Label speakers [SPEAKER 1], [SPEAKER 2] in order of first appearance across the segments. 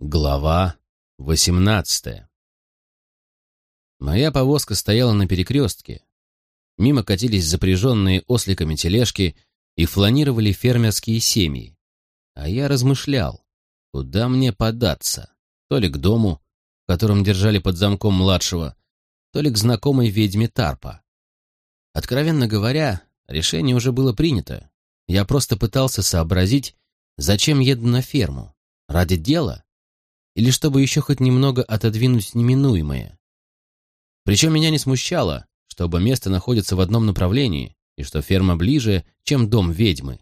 [SPEAKER 1] Глава восемнадцатая Моя повозка стояла на перекрестке. Мимо катились запряженные осликами тележки и фланировали фермерские семьи. А я размышлял, куда мне податься, то ли к дому, в котором держали под замком младшего, то ли к знакомой ведьме Тарпа. Откровенно говоря, решение уже было принято. Я просто пытался сообразить, зачем еду на ферму. Ради дела? Или чтобы еще хоть немного отодвинуть неминуемое. Причем меня не смущало, что оба места находятся в одном направлении и что ферма ближе, чем дом ведьмы.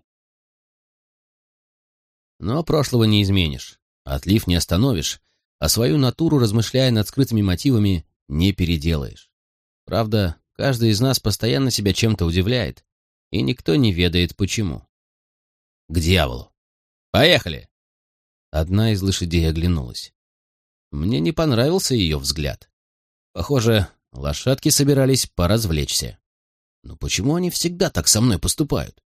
[SPEAKER 1] Но прошлого не изменишь, отлив не остановишь, а свою натуру, размышляя над скрытыми мотивами, не переделаешь. Правда, каждый из нас постоянно себя чем-то удивляет, и никто не ведает почему. К дьяволу! Поехали! Одна из лошадей оглянулась. Мне не понравился ее взгляд. Похоже, лошадки собирались поразвлечься. Но почему они всегда так со мной поступают?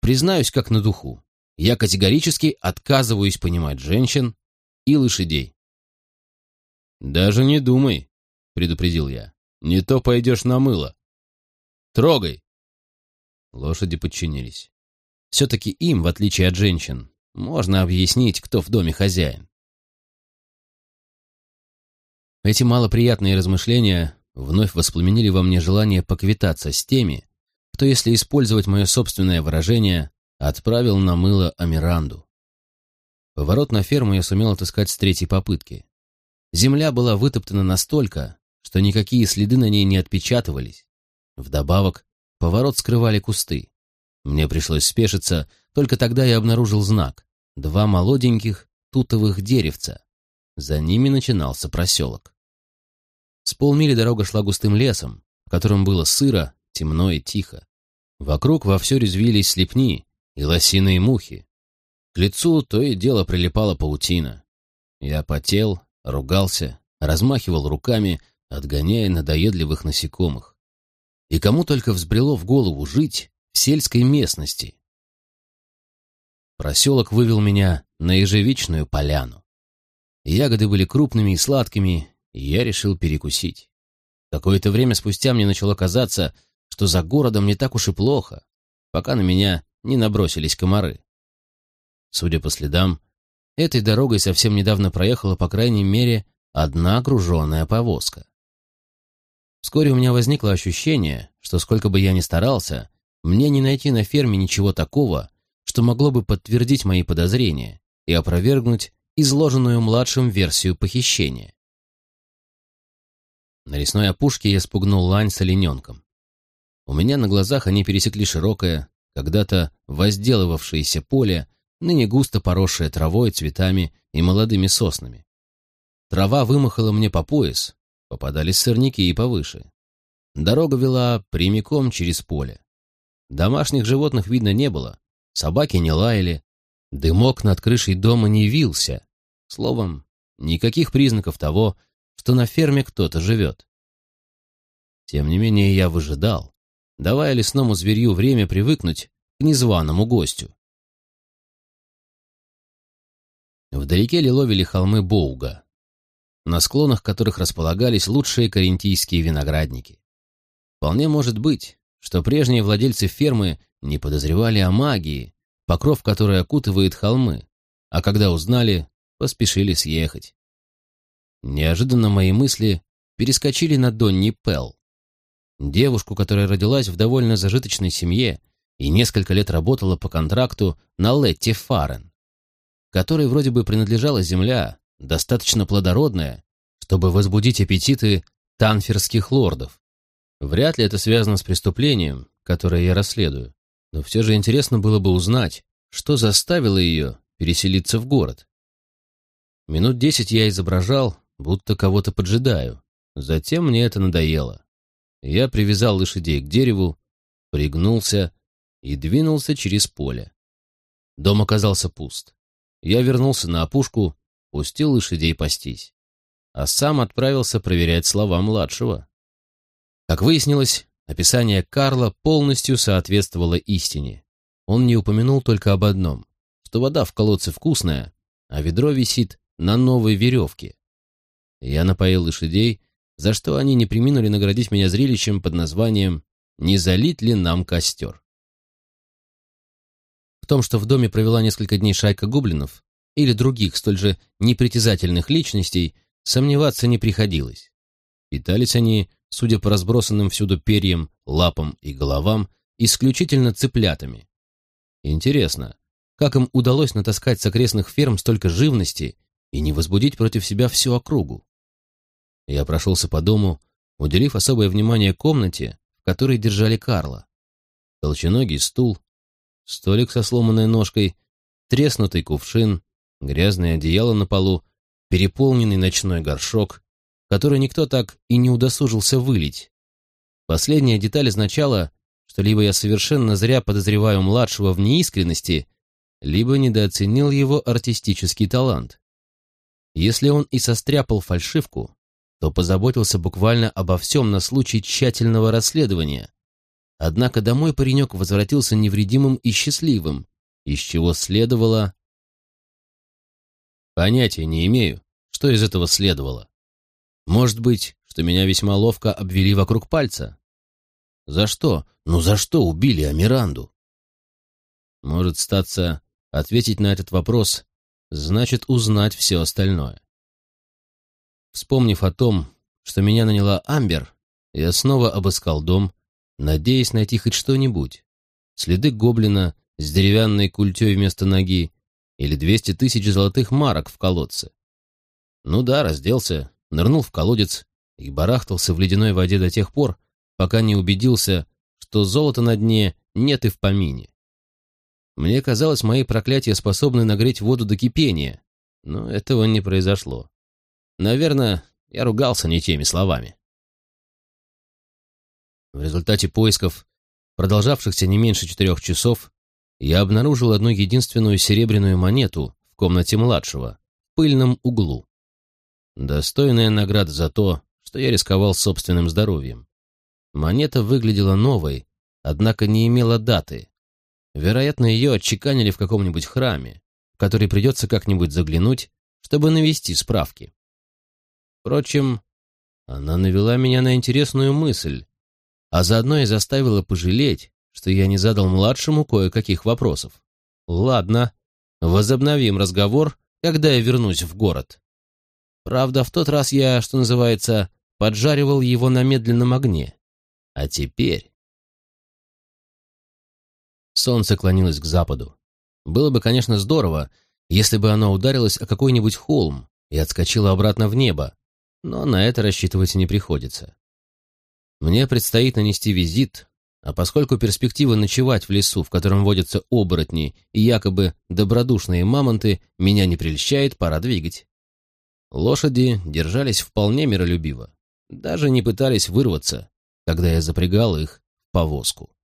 [SPEAKER 1] Признаюсь, как на духу, я категорически отказываюсь понимать женщин и лошадей. «Даже не думай», — предупредил я. «Не то пойдешь на мыло. Трогай!» Лошади подчинились. Все-таки им, в отличие от женщин, можно объяснить, кто в доме хозяин. Эти малоприятные размышления вновь воспламенили во мне желание поквитаться с теми, кто, если использовать мое собственное выражение, отправил на мыло Амиранду. Поворот на ферму я сумел отыскать с третьей попытки. Земля была вытоптана настолько, что никакие следы на ней не отпечатывались. Вдобавок, поворот скрывали кусты. Мне пришлось спешиться, только тогда я обнаружил знак два молоденьких тутовых деревца. За ними начинался проселок. С полмили дорога шла густым лесом, в котором было сыро, темно и тихо. Вокруг вовсю резвились слепни и лосиные мухи. К лицу то и дело прилипала паутина. Я потел, ругался, размахивал руками, отгоняя надоедливых насекомых. И кому только взбрело в голову жить в сельской местности, Проселок вывел меня на ежевичную поляну. Ягоды были крупными и сладкими, и я решил перекусить. Какое-то время спустя мне начало казаться, что за городом не так уж и плохо, пока на меня не набросились комары. Судя по следам, этой дорогой совсем недавно проехала, по крайней мере, одна груженная повозка. Вскоре у меня возникло ощущение, что сколько бы я ни старался, мне не найти на ферме ничего такого, что могло бы подтвердить мои подозрения и опровергнуть изложенную младшим версию похищения. На лесной опушке я спугнул лань с олененком. У меня на глазах они пересекли широкое, когда-то возделывавшееся поле, ныне густо поросшее травой, цветами и молодыми соснами. Трава вымахала мне по пояс, попадались сорняки и повыше. Дорога вела прямиком через поле. Домашних животных видно не было, собаки не лаяли, дымок над крышей дома не вился. Словом, никаких признаков того, что на ферме кто-то живет. Тем не менее я выжидал, давая лесному зверью время привыкнуть к незваному гостю. Вдалеке лиловили холмы Боуга, на склонах которых располагались лучшие карентийские виноградники. Вполне может быть, что прежние владельцы фермы не подозревали о магии, покров которой окутывает холмы, а когда узнали, поспешили съехать. Неожиданно мои мысли перескочили на Донни Пелл, девушку, которая родилась в довольно зажиточной семье и несколько лет работала по контракту на Летти Фарен, которой вроде бы принадлежала земля, достаточно плодородная, чтобы возбудить аппетиты танферских лордов. Вряд ли это связано с преступлением, которое я расследую но все же интересно было бы узнать, что заставило ее переселиться в город. Минут десять я изображал, будто кого-то поджидаю. Затем мне это надоело. Я привязал лошадей к дереву, пригнулся и двинулся через поле. Дом оказался пуст. Я вернулся на опушку, пустил лошадей пастись, а сам отправился проверять слова младшего. Как выяснилось, Описание Карла полностью соответствовало истине. Он не упомянул только об одном, что вода в колодце вкусная, а ведро висит на новой веревке. Я напоил лошадей, за что они не приминули наградить меня зрелищем под названием «Не залить ли нам костер?». В том, что в доме провела несколько дней шайка гоблинов или других столь же непритязательных личностей, сомневаться не приходилось. Питались они, судя по разбросанным всюду перьям, лапам и головам, исключительно цыплятами. Интересно, как им удалось натаскать с окрестных ферм столько живности и не возбудить против себя всю округу? Я прошелся по дому, уделив особое внимание комнате, в которой держали Карла. Толченогий стул, столик со сломанной ножкой, треснутый кувшин, грязное одеяло на полу, переполненный ночной горшок, который никто так и не удосужился вылить. Последняя деталь означала, что либо я совершенно зря подозреваю младшего в неискренности, либо недооценил его артистический талант. Если он и состряпал фальшивку, то позаботился буквально обо всем на случай тщательного расследования, Однако домой паренек возвратился невредимым и счастливым, из чего следовало... Понятия не имею, что из этого следовало. Может быть, что меня весьма ловко обвели вокруг пальца? За что? Ну за что убили Амиранду? Может статься, ответить на этот вопрос значит узнать все остальное. Вспомнив о том, что меня наняла Амбер, я снова обыскал дом, надеясь найти хоть что-нибудь. Следы гоблина с деревянной культей вместо ноги или двести тысяч золотых марок в колодце. Ну да, разделся, нырнул в колодец и барахтался в ледяной воде до тех пор, пока не убедился, что золота на дне нет и в помине. Мне казалось, мои проклятия способны нагреть воду до кипения, но этого не произошло. Наверное, я ругался не теми словами. В результате поисков, продолжавшихся не меньше четырех часов, я обнаружил одну единственную серебряную монету в комнате младшего, в пыльном углу. Достойная награда за то, что я рисковал собственным здоровьем. Монета выглядела новой, однако не имела даты. Вероятно, ее отчеканили в каком-нибудь храме, в который придется как-нибудь заглянуть, чтобы навести справки. Впрочем, она навела меня на интересную мысль, а заодно и заставила пожалеть, что я не задал младшему кое-каких вопросов. Ладно, возобновим разговор, когда я вернусь в город. Правда, в тот раз я, что называется, поджаривал его на медленном огне. А теперь... Солнце клонилось к западу. Было бы, конечно, здорово, если бы оно ударилось о какой-нибудь холм и отскочило обратно в небо, но на это рассчитывать не приходится. Мне предстоит нанести визит, а поскольку перспектива ночевать в лесу, в котором водятся оборотни и якобы добродушные мамонты, меня не прельщает, пора двигать. Лошади держались вполне миролюбиво, даже не пытались вырваться, когда я запрягал их в повозку.